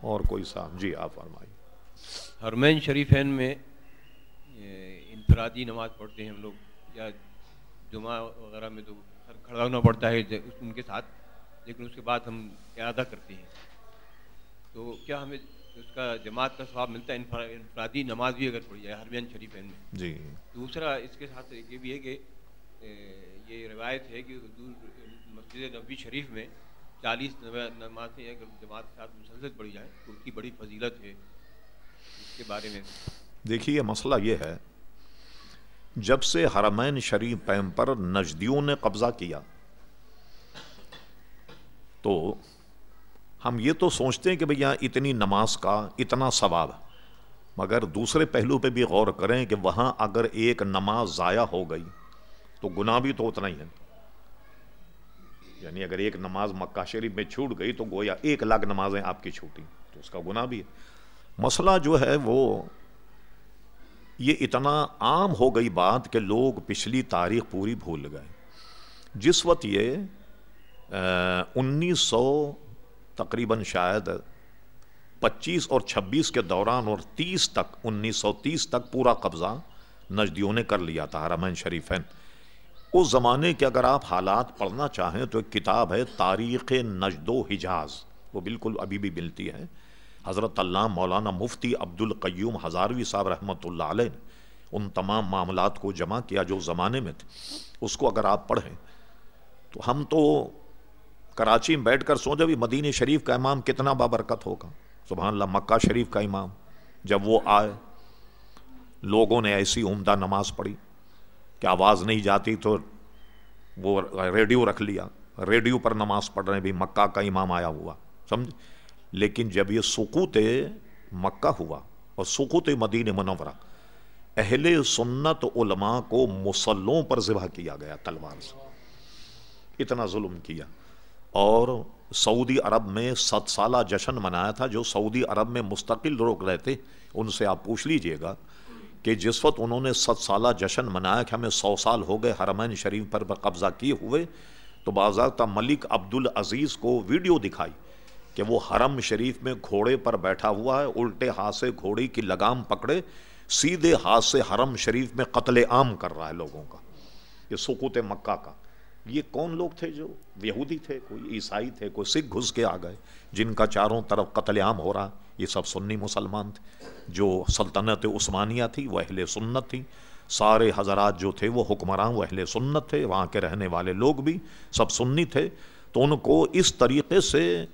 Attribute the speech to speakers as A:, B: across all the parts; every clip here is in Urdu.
A: اور کوئی صاحب جی آپ فرمائیے۔
B: حرمین شریفین میں انفرادی نماز پڑھتے ہیں ہم لوگ یا جمعہ وغیرہ میں تو کھڑا ہونا پڑتا ہے ان کے ساتھ لیکن اس کے بعد ہم ارادہ کرتے ہیں۔ تو کیا ہمیں اس کا جماعت کا ثواب ملتا ہے؟ انفرادی نماز بھی اگر پڑھی جائے حرمین شریفین میں۔
A: جی۔
B: دوسرا اس کے ساتھ یہ بھی ہے کہ یہ روایت ہے کہ حضور مسجد نبی شریف میں چالیس نمازیں اگر جماعت کے ساتھ مسلسل پڑھی جائیں تو کی بڑی فضیلت ہے اس کے بارے میں۔
A: دیکھیے مسئلہ یہ ہے، جب سے حرمین شریف پیم پر نجدیوں نے قبضہ کیا، تو ہم یہ تو سوچتے ہیں کہ بھیا اتنی نماز کا اتنا ثواب مگر دوسرے پہلو پہ بھی غور کریں کہ وہاں اگر ایک نماز ضائع ہو گئی، تو گناہ بھی تو اتنا ہی ہے۔ یعنی اگر ایک نماز مکہ شریف میں چھوٹ گئی تو گویا ایک لاکھ نمازیں آپ کی چھوٹی تو اس کا گناہ بھی ہے۔ مسئلہ جو ہے وہ یہ اتنا عام ہو گئی بات کہ لوگ پچھلی تاریخ پوری بھول گئے۔ جس وقت یہ انیس سو تقریباً شاید پچیس اور چھبیس کے دوران اور تیس تک، انیس سو تیس تک پورا قبضہ نجدیوں نے کر لیا تھا حرمین شریفین۔ اس زمانے کے اگر آپ حالات پڑھنا چاہیں تو ایک کتاب ہے تاریخ نجد و حجاز، وہ بالکل ابھی بھی ملتی ہے۔ حضرت اللہ مولانا مفتی عبد القیوم ہزاروی صاحب رحمۃ اللہ علیہ نے ان تمام معاملات کو جمع کیا جو زمانے میں تھے۔ اس کو اگر آپ پڑھیں تو ہم تو کراچی میں بیٹھ کر سوچا بھی مدینہ شریف کا امام کتنا بابرکت ہوگا۔ سبحان اللہ، مکہ شریف کا امام جب وہ آئے، لوگوں نے ایسی عمدہ نماز پڑھی۔ کہ آواز نہیں جاتی تو وہ ریڈیو رکھ لیا۔ ریڈیو پر نماز پڑھ رہے بھی مکہ کا امام آیا ہوا سمجھ لیکن جب یہ سکوت مکہ ہوا اور سکوت مدین منورہ، اہل سنت علماء کو مسلوں پر ذبح کیا گیا تلوار سے۔ اتنا ظلم کیا۔ اور سعودی عرب میں ست سالہ جشن منایا تھا، جو سعودی عرب میں مستقل روک رہے تھے، ان سے آپ پوچھ لیجیے گا کہ جس وقت انہوں نے ست سالہ جشن منایا کہ ہمیں سو سال ہو گئے حرمین شریف پر قبضہ کیے ہوئے، تو باضابطہ ملک عبد العزیز کو ویڈیو دکھائی کہ وہ حرم شریف میں گھوڑے پر بیٹھا ہوا ہے، الٹے ہاتھ سے گھوڑی کی لگام پکڑے، سیدھے ہاتھ سے حرم شریف میں قتل عام کر رہا ہے لوگوں کا، یہ سکوت مکہ کا۔ یہ کون لوگ تھے جو یہودی تھے، کوئی عیسائی تھے، کوئی سکھ گھس کے آ گئے، جن کا چاروں طرف قتل عام ہو رہا۔ یہ سب سنی مسلمان تھے۔ جو سلطنت عثمانیہ تھی، وہ اہل سنت تھی۔ سارے حضرات جو تھے، وہ حکمران، وہ اہل سنت تھے۔ وہاں کے رہنے والے لوگ بھی سب سنی تھے۔ تو ان کو اس طریقے سے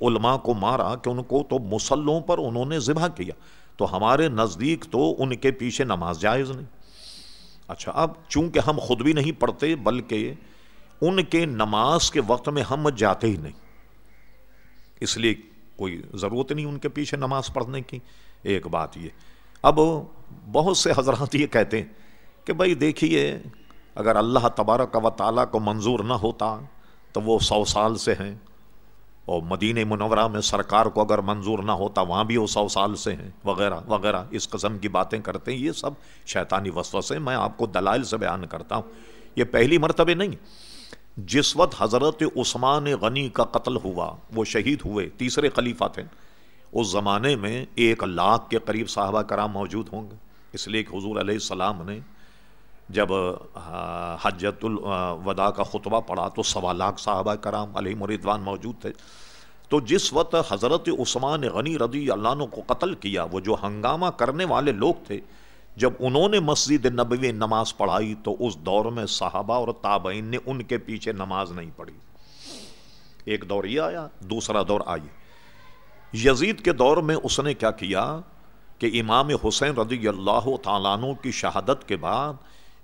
A: علماء کو مارا کہ ان کو تو مسلوں پر انہوں نے ذبح کیا۔ تو ہمارے نزدیک تو ان کے پیچھے نماز جائز نہیں۔ اچھا اب چونکہ ہم خود بھی نہیں پڑھتے، بلکہ ان کے نماز کے وقت میں ہم جاتے ہی نہیں۔ اس لیے کوئی ضرورت نہیں ان کے پیچھے نماز پڑھنے کی۔ ایک بات یہ۔ اب بہت سے حضرات یہ کہتے ہیں کہ بھائی دیکھیے، اگر اللہ تبارک و تعالیٰ کو منظور نہ ہوتا تو وہ سو سال سے ہیں اور مدینہ منورہ میں سرکار کو اگر منظور نہ ہوتا، وہاں بھی وہ سو سال سے ہیں، وغیرہ وغیرہ۔ اس قسم کی باتیں کرتے ہیں۔ یہ سب شیطانی وسوسے میں آپ کو دلائل سے بیان کرتا ہوں۔ یہ پہلی مرتبہ نہیں۔ جس وقت حضرت عثمان غنی کا قتل ہوا، وہ شہید ہوئے، تیسرے خلیفہ تھے۔ اس زمانے میں ایک لاکھ کے قریب صحابہ کرام موجود ہوں گے۔ اس لیے کہ حضور علیہ السلام نے جب حجت الوداع کا خطبہ پڑھا تو سوا لاکھ صحابہ کرام علیہ مریدوان موجود تھے۔ تو جس وقت حضرت عثمان غنی رضی اللہ عنہ کو قتل کیا، وہ جو ہنگامہ کرنے والے لوگ تھے جب انہوں نے مسجد نبوی نماز پڑھائی تو اس دور میں صحابہ اور تابعین نے ان کے پیچھے نماز نہیں پڑھی۔ ایک دور یہ آیا، دوسرا دور آئی یزید کے دور میں اس نے کیا کیا کہ امام حسین رضی اللہ تعالیٰ عنہ کی شہادت کے بعد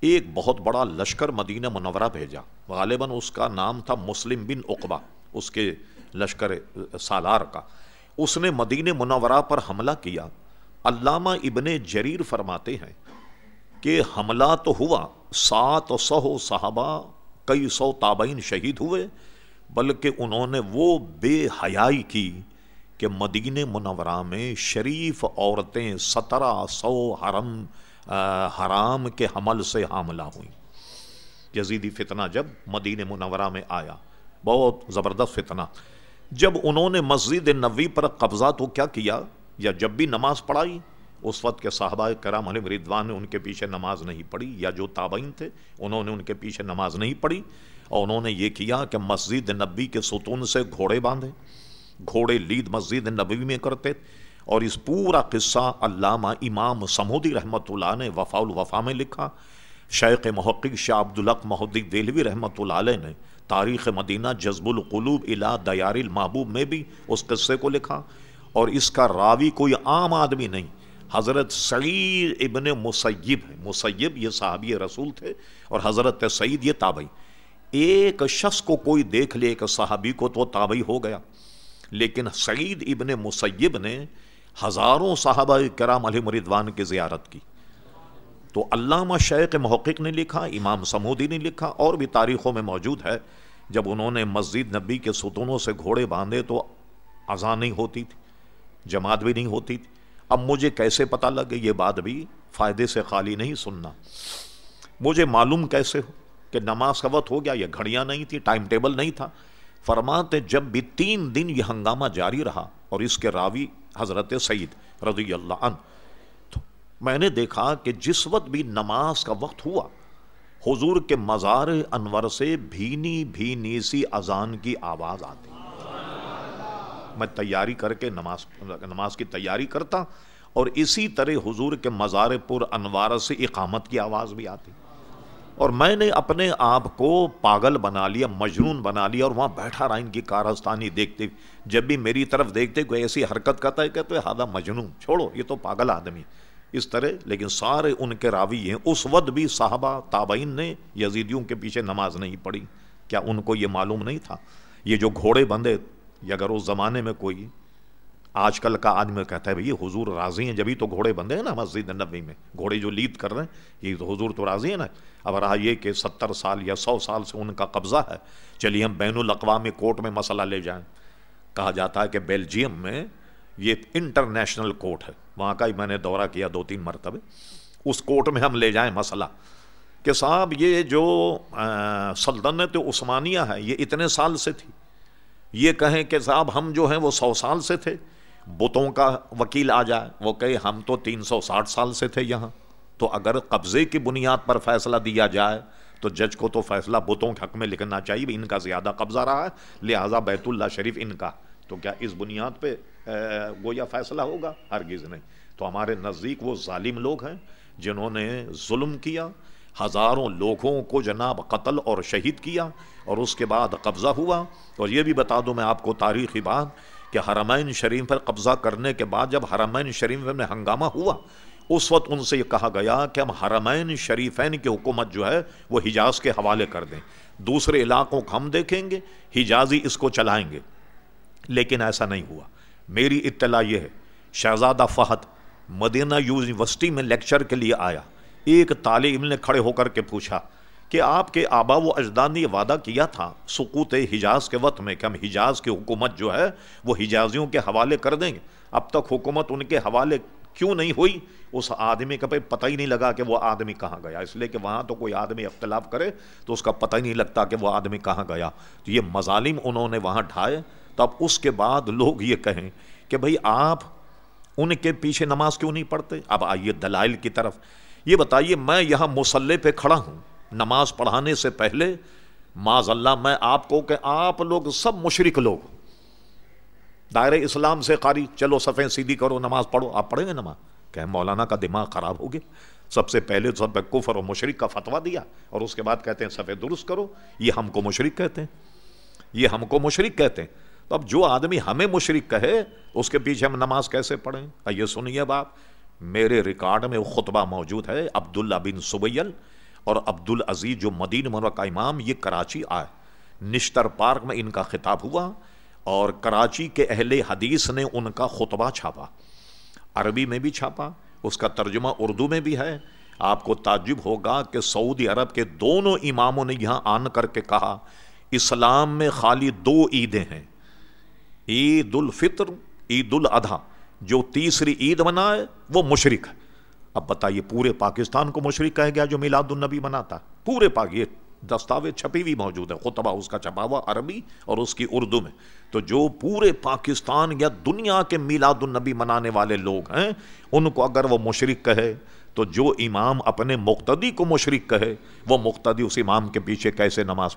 A: ایک بہت بڑا لشکر مدینہ منورہ بھیجا۔ غالباً اس کا نام تھا مسلم بن اقبا اس کے لشکر سالار کا۔ اس نے مدینہ منورہ پر حملہ کیا۔ علامہ ابن جریر فرماتے ہیں کہ حملہ تو ہوا، سات سو صحابہ، کئی سو تابعین شہید ہوئے، بلکہ انہوں نے وہ بے حیائی کی کہ مدینہ منورہ میں شریف عورتیں سترہ سو حرم حرام کے حمل سے حاملہ ہوئیں۔ یزیدی فتنہ جب مدینہ منورہ میں آیا، بہت زبردست فتنہ۔ جب انہوں نے مسجد نبی پر قبضہ تو کیا کیا؟ یا جب بھی نماز پڑھائی، اس وقت کے صحابہ کرام علیہ ردوان نے ان کے پیچھے نماز نہیں پڑھی، یا جو تابعین تھے، انہوں نے ان کے پیچھے نماز نہیں پڑھی، اور انہوں نے یہ کیا کہ مسجد نبی کے ستون سے گھوڑے باندھے، گھوڑے لید مسجد نبی میں کرتے، اور اس پورا قصہ علامہ امام سمودی رحمۃ اللہ نے وفا الوفا میں لکھا۔ شیخ محقق شاہ عبدالق محدی دہلوی رحمۃ اللہ علیہ نے تاریخ مدینہ جذب القلوب الا دیار المحبوب میں بھی اس قصے کو لکھا۔ اور اس کا راوی کوئی عام آدمی نہیں۔ حضرت سعید ابن مسیب ہے مسیب یہ صحابی رسول تھے اور حضرت سعید یہ تابعی۔ ایک شخص کو کوئی دیکھ لے، ایک صحابی کو تو تابعی ہو گیا۔ لیکن سعید ابن مسیب نے ہزاروں صحابہ کرام علیہ مردوان کی زیارت کی۔ تو علامہ شیخ محقق نے لکھا، امام سمودی نے لکھا، اور بھی تاریخوں میں موجود ہے۔ جب انہوں نے مسجد نبی کے ستونوں سے گھوڑے باندھے تو اذان نہیں ہوتی تھی۔ جماعت بھی نہیں ہوتی تھی۔ اب مجھے کیسے پتہ لگے یہ بات بھی فائدے سے خالی نہیں سننا۔ مجھے معلوم کیسے ہو کہ نماز کا وقت ہو گیا، یہ گھڑیاں نہیں تھی ٹائم ٹیبل نہیں تھا۔ فرماتے جب بھی تین دن یہ ہنگامہ جاری رہا اور اس کے راوی حضرت سعید رضی اللہ عنہ، تو میں نے دیکھا کہ جس وقت بھی نماز کا وقت ہوا، حضور کے مزار انور سے بھینی بھینی سی اذان کی آواز آتی۔ میں تیاری کر کے نماز نماز کی تیاری کرتا اور اسی طرح حضور کے مزار پر انوار سے اقامت کی آواز بھی آتی۔ اور میں نے اپنے آپ کو پاگل بنا لیا، مجنون بنا لیا اور وہاں بیٹھا رہا ان کی کارستانی دیکھتے جب بھی میری طرف دیکھتے کوئی ایسی حرکت کرتا ہے کہتے ہادہ مجنون، چھوڑو، یہ تو پاگل آدمی اس طرح، لیکن سارے ان کے راوی ہیں۔ اس وقت بھی صحابہ، تابعین نے یزیدیوں کے پیچھے نماز نہیں پڑھی۔ کیا ان کو یہ معلوم نہیں تھا؟ یہ جو گھوڑے بندے یا اگر اس زمانے میں کوئی آج کل کا آدمی کہتا ہے بھائی حضور راضی ہیں جبھی تو گھوڑے بندے ہیں نا مسجد نبی میں، گھوڑے جو لید کر رہے ہیں، یہ تو حضور تو راضی ہیں نا۔ اب رہا یہ کہ ستر سال یا سو سال سے ان کا قبضہ ہے۔ چلیے ہم بین الاقوامی کورٹ میں مسئلہ لے جائیں۔ کہا جاتا ہے کہ بیلجیم میں یہ انٹرنیشنل کورٹ ہے۔ وہاں کا ہی میں نے دورہ کیا دو تین مرتبہ اس کورٹ میں ہم لے جائیں مسئلہ کہ صاحب یہ جو سلطنت عثمانیہ ہے، یہ اتنے سال سے تھی۔ یہ کہیں کہ صاحب ہم جو ہیں وہ سو سال سے تھے۔ بتوں کا وکیل آ جائے، وہ کہے ہم تو تین سو ساٹھ سال سے تھے یہاں۔ تو اگر قبضے کی بنیاد پر فیصلہ دیا جائے، تو جج کو تو فیصلہ بتوں کے حق میں لکھنا چاہیے ان کا زیادہ قبضہ رہا ہے، لہٰذا بیت اللہ شریف ان کا۔ تو کیا اس بنیاد پہ گویا فیصلہ ہوگا؟ ہرگز نہیں۔ تو ہمارے نزدیک وہ ظالم لوگ ہیں جنہوں نے ظلم کیا، ہزاروں لوگوں کو جناب قتل اور شہید کیا اور اس کے بعد قبضہ ہوا اور یہ بھی بتا دوں میں آپ کو تاریخی بات کہ حرمین شریف پر قبضہ کرنے کے بعد جب حرمین شریف میں ہنگامہ ہوا، اس وقت ان سے یہ کہا گیا کہ ہم حرمین شریفین کی حکومت جو ہے وہ حجاز کے حوالے کر دیں۔ دوسرے علاقوں کو ہم دیکھیں گے، حجازی اس کو چلائیں گے۔ لیکن ایسا نہیں ہوا۔ میری اطلاع یہ ہے، شہزادہ فہد مدینہ یونیورسٹی میں لیکچر کے لیے آیا۔ ایک طالب علم نے کھڑے ہو کر کے پوچھا کہ آپ کے آبا و اجداد نے یہ وعدہ کیا تھا، سقوط حجاز کے وقت میں کہ ہم حجاز کی حکومت جو ہے، وہ حجازیوں کے حوالے کر دیں گے۔ اب تک حکومت ان کے حوالے کیوں نہیں ہوئی؟ اس آدمی کا پتہ ہی نہیں لگا کہ وہ آدمی کہاں گیا۔ اس لیے کہ وہاں تو کوئی آدمی اختلاف کرے تو اس کا پتہ ہی نہیں لگتا کہ وہ آدمی کہاں گیا۔ تو یہ مظالم انہوں نے وہاں ڈھائے۔ تو اب اس کے بعد لوگ یہ کہیں کہ بھائی آپ ان کے پیچھے نماز کیوں نہیں پڑھتے؟ اب آئیے دلائل کی طرف۔ یہ بتائیے، میں یہاں مسلح پہ کھڑا ہوں۔ نماز پڑھانے سے پہلے معذ اللہ میں آپ کو کہ آپ لوگ سب مشرق لوگ۔ دائر اسلام سے قاری، چلو صفیں سیدھی کرو، نماز پڑھو، آپ پڑھیں گے نماز۔ کہ مولانا کا دماغ خراب ہو گیا۔ سب سے پہلے سب کفر و مشرق کا فتوا دیا اور اس کے بعد کہتے ہیں صفے درست کرو۔ یہ ہم کو مشرق کہتے ہیں۔ یہ ہم کو مشرق کہتے ہیں۔ تو اب جو آدمی ہمیں مشرق کہے، اس کے پیچھے ہم نماز کیسے پڑھیں؟ یہ سنیے باپ میرے ریکارڈ میں خطبہ موجود ہے عبداللہ بن سبیل۔ اور عبد العزیز جو مدین مرہ کا امام، یہ کراچی آئے۔ نشتر پارک میں ان کا خطاب ہوا اور کراچی کے اہل حدیث نے ان کا خطبہ چھاپا۔ عربی میں بھی چھاپا، اس کا ترجمہ اردو میں بھی ہے۔ آپ کو تعجب ہوگا کہ سعودی عرب کے دونوں اماموں نے یہاں آن کر کے کہا، اسلام میں خالی دو عیدیں ہیں۔ عید الفطر، عید الاضحیٰ، جو تیسری عید منائے، وہ مشرق ہے۔ اب بتائیے پورے پاکستان کو مشرق کہہ گیا جو میلاد النبی مناتا پورے پاک یہ دستاویز چھپی ہوئی موجود ہے خطبہ اس کا چھپا ہوا عربی اور اس کی اردو میں۔ تو جو پورے پاکستان یا دنیا کے میلاد النبی منانے والے لوگ ہیں، ان کو اگر وہ مشرق کہے، تو جو امام اپنے مقتدی کو مشرق کہے، وہ مقتدی اس امام کے پیچھے کیسے نماز